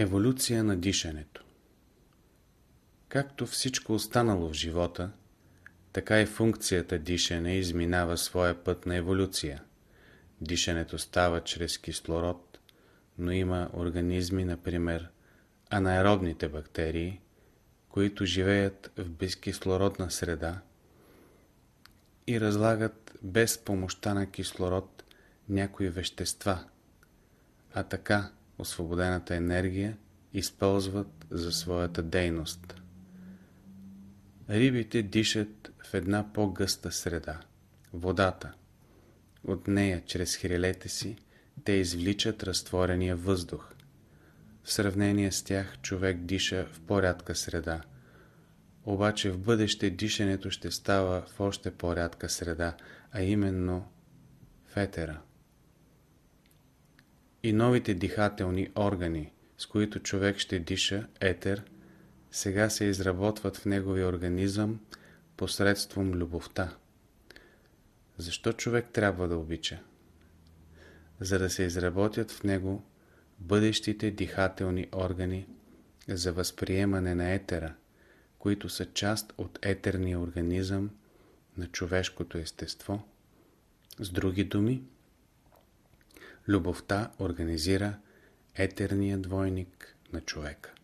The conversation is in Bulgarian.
Еволюция на дишането Както всичко останало в живота, така и функцията дишане изминава своя път на еволюция. Дишането става чрез кислород, но има организми, например анаеробните бактерии, които живеят в безкислородна среда и разлагат без помощта на кислород някои вещества, а така освободената енергия използват за своята дейност. Рибите дишат в една по-гъста среда – водата. От нея, чрез хрилете си, те извличат разтворения въздух. В сравнение с тях човек диша в по-рядка среда. Обаче в бъдеще дишането ще става в още по-рядка среда, а именно в етера. И новите дихателни органи, с които човек ще диша, етер, сега се изработват в неговия организъм посредством любовта. Защо човек трябва да обича? За да се изработят в него бъдещите дихателни органи за възприемане на етера, които са част от етерния организъм на човешкото естество. С други думи, любовта организира етерния двойник на човека.